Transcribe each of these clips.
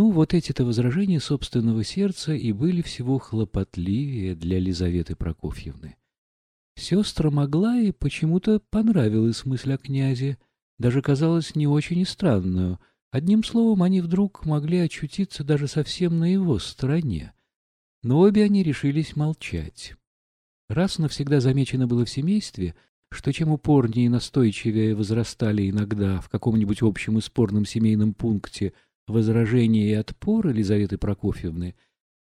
Ну, вот эти-то возражения собственного сердца и были всего хлопотливее для Лизаветы Прокофьевны. Могла и почему-то понравилась мысль о князе, даже казалось не очень и странную. Одним словом, они вдруг могли очутиться даже совсем на его стороне. Но обе они решились молчать. Раз навсегда замечено было в семействе, что чем упорнее и настойчивее возрастали иногда в каком-нибудь общем и спорном семейном пункте возражения и отпор Елизаветы Прокофьевны,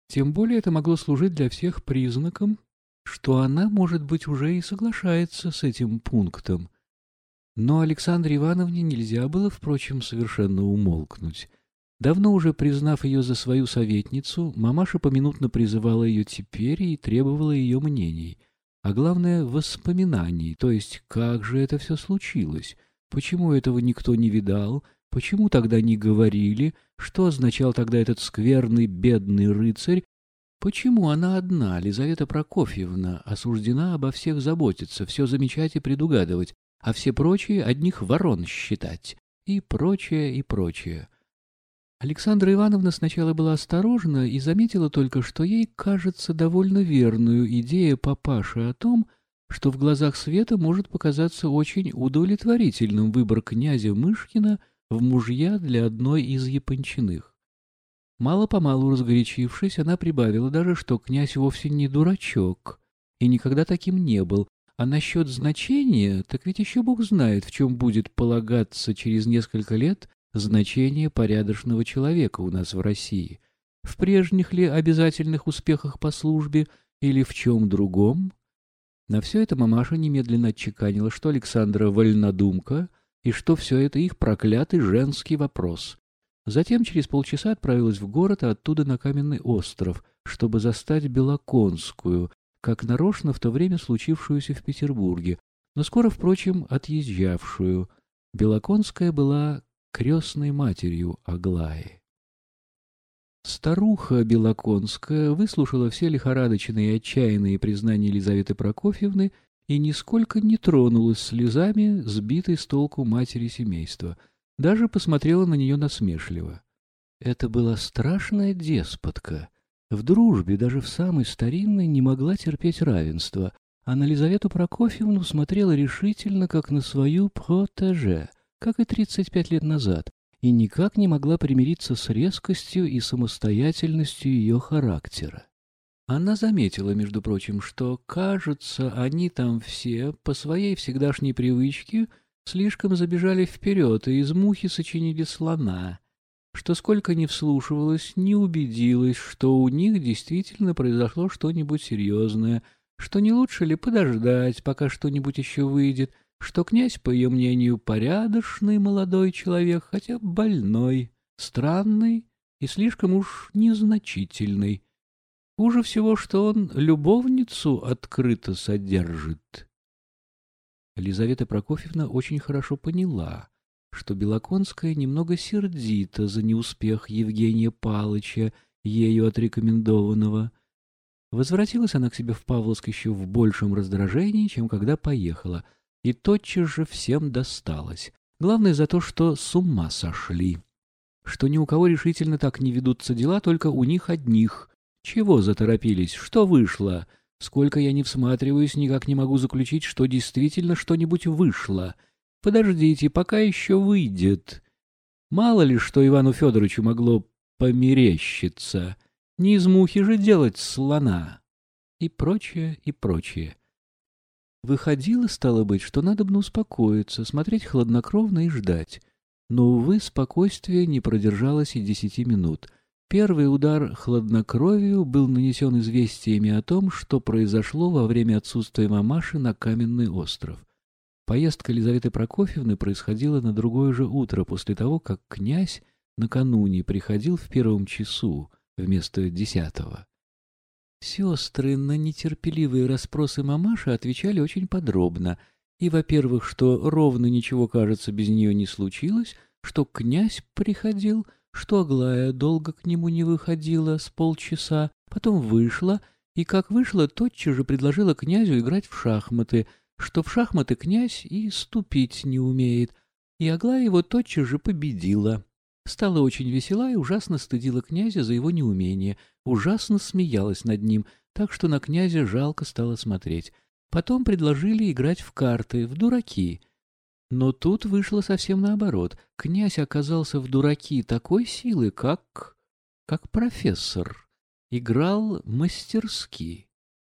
тем более это могло служить для всех признаком, что она, может быть, уже и соглашается с этим пунктом. Но Александре Ивановне нельзя было, впрочем, совершенно умолкнуть. Давно уже признав ее за свою советницу, мамаша поминутно призывала ее теперь и требовала ее мнений, а главное — воспоминаний, то есть как же это все случилось, почему этого никто не видал, почему тогда не говорили, что означал тогда этот скверный бедный рыцарь, почему она одна, Лизавета Прокофьевна, осуждена обо всех заботиться, все замечать и предугадывать, а все прочие одних ворон считать, и прочее, и прочее. Александра Ивановна сначала была осторожна и заметила только, что ей кажется довольно верную идея папаши о том, что в глазах Света может показаться очень удовлетворительным выбор князя Мышкина в мужья для одной из япончиных. Мало-помалу разгорячившись, она прибавила даже, что князь вовсе не дурачок и никогда таким не был, а насчет значения, так ведь еще Бог знает, в чем будет полагаться через несколько лет значение порядочного человека у нас в России. В прежних ли обязательных успехах по службе или в чем другом? На все это мамаша немедленно отчеканила, что Александра вольнодумка и что все это их проклятый женский вопрос. Затем через полчаса отправилась в город, а оттуда на Каменный остров, чтобы застать Белоконскую, как нарочно в то время случившуюся в Петербурге, но скоро, впрочем, отъезжавшую. Белоконская была крестной матерью Аглаи. Старуха Белоконская выслушала все лихорадочные и отчаянные признания Елизаветы Прокофьевны и нисколько не тронулась слезами, сбитой с толку матери семейства, даже посмотрела на нее насмешливо. Это была страшная деспотка. В дружбе, даже в самой старинной, не могла терпеть равенства, а на Лизавету Прокофьевну смотрела решительно, как на свою протеже — как и 35 лет назад, и никак не могла примириться с резкостью и самостоятельностью ее характера. Она заметила, между прочим, что, кажется, они там все, по своей всегдашней привычке, слишком забежали вперед и из мухи сочинили слона, что сколько ни вслушивалась, не убедилась, что у них действительно произошло что-нибудь серьезное, что не лучше ли подождать, пока что-нибудь еще выйдет, что князь, по ее мнению, порядочный молодой человек, хотя больной, странный и слишком уж незначительный. Хуже всего, что он любовницу открыто содержит. Елизавета Прокофьевна очень хорошо поняла, что Белоконская немного сердита за неуспех Евгения Палыча, ею отрекомендованного. Возвратилась она к себе в Павловск еще в большем раздражении, чем когда поехала — и тотчас же всем досталось. Главное за то, что с ума сошли. Что ни у кого решительно так не ведутся дела, только у них одних. Чего заторопились? Что вышло? Сколько я не всматриваюсь, никак не могу заключить, что действительно что-нибудь вышло. Подождите, пока еще выйдет. Мало ли, что Ивану Федоровичу могло померещиться. Не из мухи же делать слона. И прочее, и прочее. Выходило, стало быть, что надо бы успокоиться, смотреть хладнокровно и ждать. Но, увы, спокойствие не продержалось и десяти минут. Первый удар хладнокровию был нанесен известиями о том, что произошло во время отсутствия мамаши на Каменный остров. Поездка Елизаветы Прокофьевны происходила на другое же утро, после того, как князь накануне приходил в первом часу вместо десятого. Сестры на нетерпеливые расспросы мамаши отвечали очень подробно. И, во-первых, что ровно ничего, кажется, без нее не случилось, что князь приходил, что Аглая долго к нему не выходила с полчаса, потом вышла, и как вышла, тотчас же предложила князю играть в шахматы, что в шахматы князь и ступить не умеет, и Аглая его тотчас же победила. стала очень весела и ужасно стыдила князя за его неумение, ужасно смеялась над ним, так что на князя жалко стало смотреть. Потом предложили играть в карты, в дураки. Но тут вышло совсем наоборот. Князь оказался в дураки такой силы, как... как профессор. Играл мастерски.